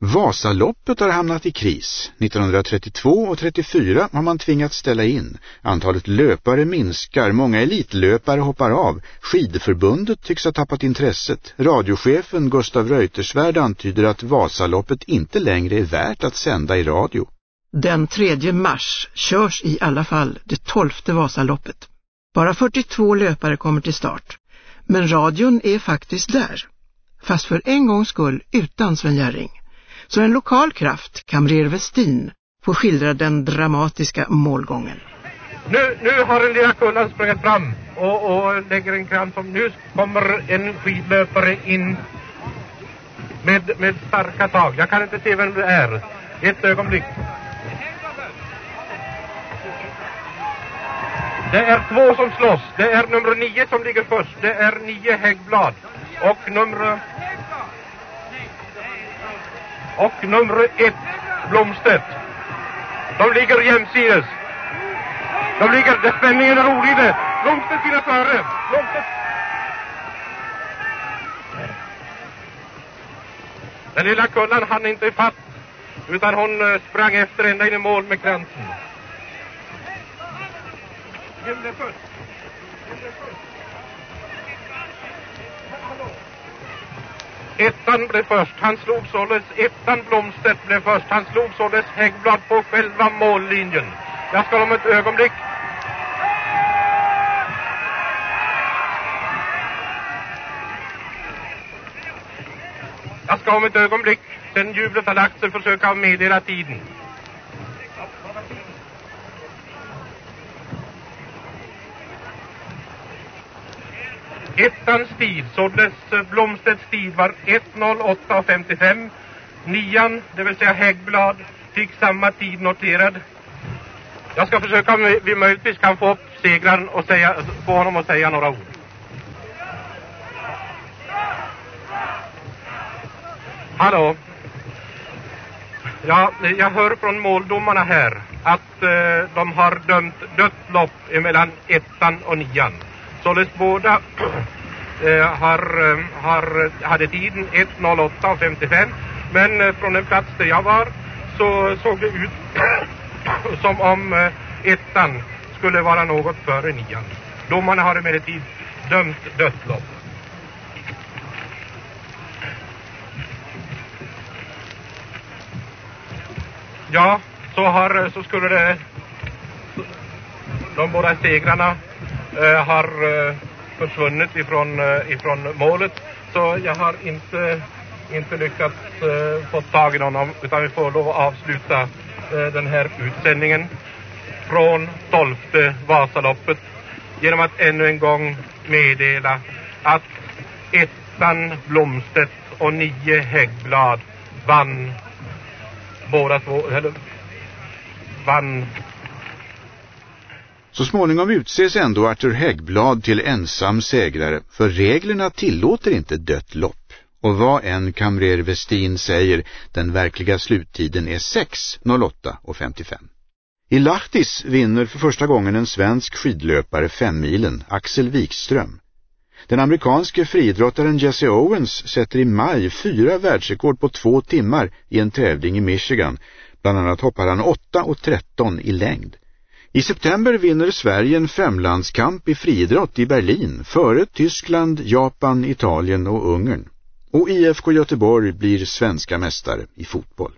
Vasaloppet har hamnat i kris. 1932 och 34 har man tvingats ställa in. Antalet löpare minskar, många elitlöpare hoppar av. Skidförbundet tycks ha tappat intresset. Radiochefen Gustav Reutersvärd antyder att Vasaloppet inte längre är värt att sända i radio. Den 3 mars körs i alla fall det tolfte Vasaloppet. Bara 42 löpare kommer till start. Men radion är faktiskt där. Fast för en gångs skull utan Sven Jerring. Så en lokal kraft, kamrer Westin, får skildra den dramatiska målgången. Nu, nu har den lilla kullan sprungit fram och, och lägger en krans om. Nu kommer en skidlöpare in med, med starka tag. Jag kan inte se vem det är. Ett ögonblick. Det är två som slåss. Det är nummer nio som ligger först. Det är nio Häggblad. Och nummer och nummer ett Blomstedt. De ligger jämsides. De ligger, det spänningen är olidlig. Blomstedt hinner före. Blomstedt. Den lilla kullan hann inte ifatt utan hon eh, sprang efter ända in i mål med kransen. Vem blev först? Vem först? Ettan blev först. Han slog således, ettan Blomstedt blev först. Han slog således Häggblad på själva mållinjen. Jag ska om ett ögonblick Jag ska om ett ögonblick, sen jublet har lagt sig, försöka meddela tiden. Ettans tid, således eh, Blomstedts tid var 1.08.55. Nian, det vill säga Häggblad, fick samma tid noterad. Jag ska försöka om vi möjligtvis kan få upp segraren och säga, få honom att säga några ord. Hallå? Ja, jag hör från måldomarna här att eh, de har dömt dött lopp emellan ettan och nian. Således båda eh, har, eh, har, hade tiden 1.08.55 men eh, från den plats där jag var så såg det ut som om eh, ettan skulle vara något före nian. Domarna har emellertid dömt dödslopp. Ja, så, har, så skulle det de båda segrarna Eh, har eh, försvunnit ifrån, eh, ifrån målet. Så jag har inte, inte lyckats eh, få tag i någon utan vi får lov att avsluta eh, den här utsändningen från 12 Vasaloppet genom att ännu en gång meddela att ettan Blomstedt och nio Häggblad vann båda två, eller vann så småningom utses ändå Arthur Häggblad till ensam segrare för reglerna tillåter inte dött lopp. Och vad en kamrer Westin säger, den verkliga sluttiden är 6.08.55. I Lahtis vinner för första gången en svensk skidlöpare femmilen, Axel Wikström. Den amerikanske friidrottaren Jesse Owens sätter i maj fyra världsrekord på två timmar i en tävling i Michigan. Bland annat hoppar han 8 och 13 i längd. I september vinner Sverige en femlandskamp i friidrott i Berlin före Tyskland, Japan, Italien och Ungern. Och IFK Göteborg blir svenska mästare i fotboll.